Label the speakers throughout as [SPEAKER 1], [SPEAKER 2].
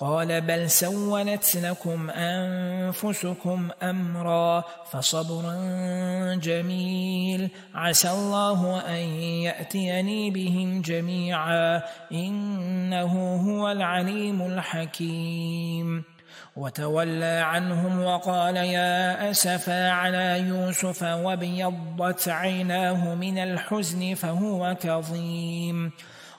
[SPEAKER 1] قال بل سولت لكم أنفسكم أمرا فصبر جميل. عسى الله أن يأتيني بهم جميعا. إنه هو العليم الحكيم. وتولى عنهم وقال يا أسفا على يوسف وابيضت عيناه من الحزن فهو كظيم.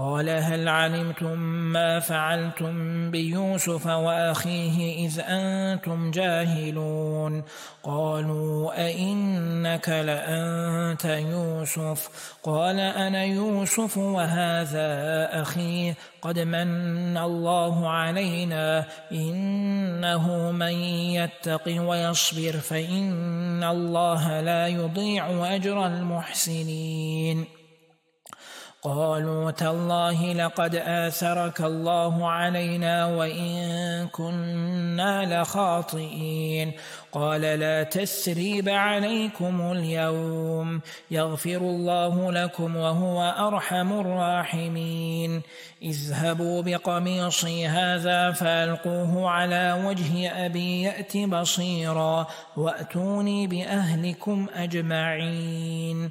[SPEAKER 1] قال هل علمتم ما فعلتم بيوسف وأخيه إذ أنتم جاهلون؟ قالوا أئنك لأنت يوسف. قال أنا يوسف وهذا أخي. قد من الله علينا. إنه من يتق ويصبر فإن الله لا يضيع أجر المحسنين. قالوا تالله لقد آثرك الله علينا وإن كنا لخاطئين. قال لا تسريب عليكم اليوم. يغفر الله لكم وهو أرحم الراحمين. اذهبوا بقميصي هذا فألقوه على وجه أبي يأت بصيرا وأتوني بأهلكم أجمعين.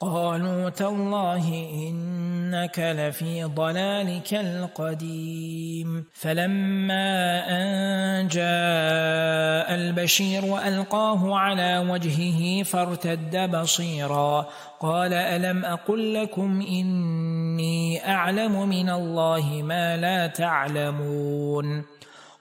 [SPEAKER 1] قالوا تالله إنك لفي ضلالك القديم. فلما أن جاء البشير وألقاه على وجهه فارتد بصيرا. قال ألم أقل لكم إني أعلم من الله ما لا تعلمون.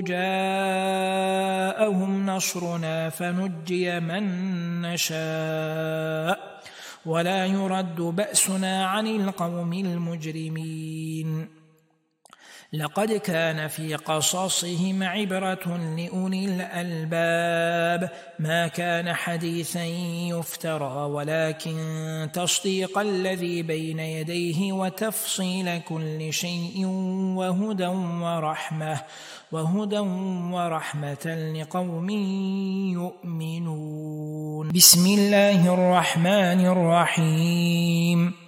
[SPEAKER 1] جاءهم نصرنا فنجي من نشاء. ولا يرد بأسنا عن القوم المجرمين. لقد كان في قصصهم عبرة لأولي الألباب. ما كان حديثا يفترى ولكن تصديق الذي بين يديه وتفصيل كل شيء وهدى ورحمة وهدى ورحمة لقوم يؤمنون. بسم الله الرحمن الرحيم.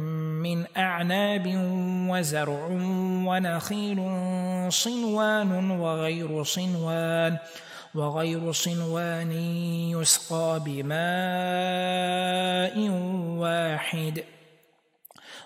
[SPEAKER 1] من أعناب وزرع ونخيل صنوان وغير صنوان وغير صنوان يسقى بماء واحد.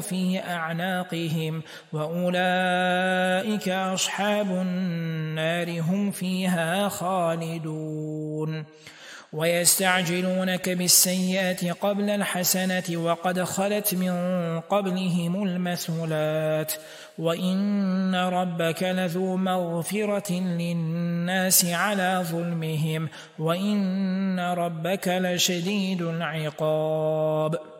[SPEAKER 1] في أعناقهم وأولئك أصحاب النار هم فيها خالدون. ويستعجلونك بالسيئة قبل الحسنة وقد خلت من قبلهم المثلات. وإن ربك لذو مغفرة للناس على ظلمهم. وإن ربك لشديد العقاب.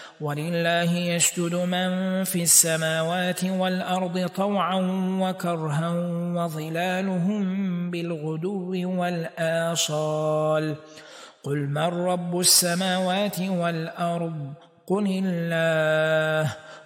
[SPEAKER 1] ولله يسجد من في السماوات والأرض طوعا وكرها وظلالهم بالغدو والآصال. قل من رب السماوات والأرض؟ قل الله.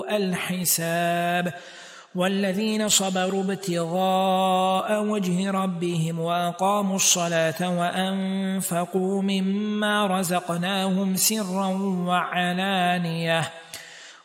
[SPEAKER 1] الحساب والذين صبروا ابتغاء وجه ربهم وأقاموا الصلاة وأنفقوا مما رزقناهم سرا وعلانية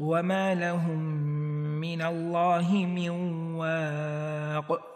[SPEAKER 1] وما لهم من الله من واق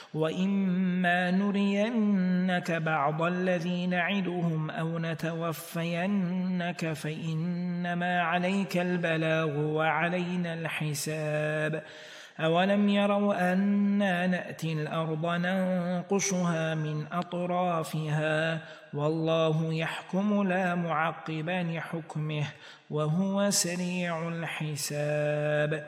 [SPEAKER 1] وإما نرينك بعض الذي نعدهم أو نتوفينك فإنما عليك البلاغ وعلينا الحساب أولم يروا أنا نأتي الأرض ننقشها من أطرافها والله يحكم لا معقب لحكمه وهو سريع الحساب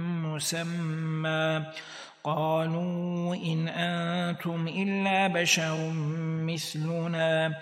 [SPEAKER 1] مسمى. قالوا إن أنتم إلا بشر مثلنا.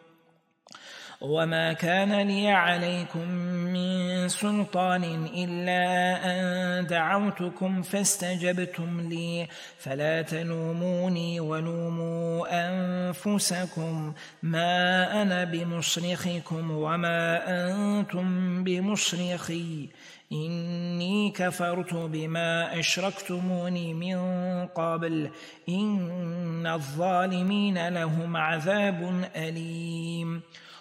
[SPEAKER 1] وما كان لي عليكم من سلطان إلا أن دعوتكم فاستجبتم لي فلا تلوموني ولوموا أنفسكم ما أنا بمصرخكم وما أنتم بمصرخي إني كفرت بما أشركتموني من قبل إن الظالمين لهم عذاب أليم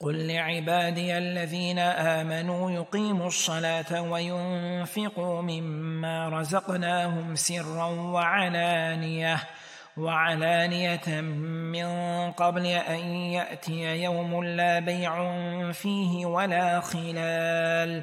[SPEAKER 1] قل لعبادي الذين آمنوا يقيموا الصلاة وينفقوا مما رزقناهم سرا وعلانية وعلانية من قبل أن يأتي يوم لا بيع فيه ولا خلال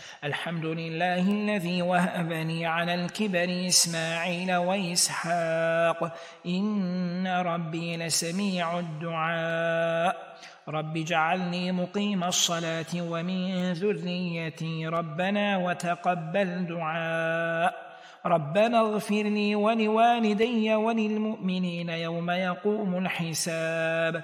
[SPEAKER 1] الحمد لله الذي وهبني على الكبر إسماعيل وإسحاق إن ربي لسميع الدعاء رب اجعلني مقيم الصلاة ومن ذريتي ربنا وتقبل دعاء ربنا اغفر لي ولوالدي وللمؤمنين يوم يقوم الحساب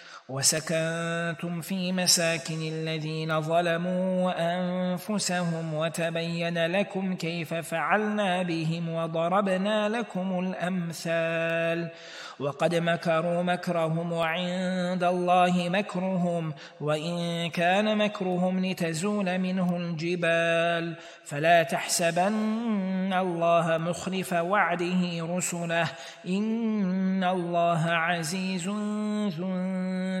[SPEAKER 1] وسكنتم في مساكن الذين ظلموا أنفسهم وتبين لكم كيف فعلنا بهم وضربنا لكم الأمثال وقد مكروا مكرهم وعند الله مكرهم وإن كان مكرهم لتزول منه الجبال فلا تحسبن الله مخلف وعده رسله إن الله عزيز ذو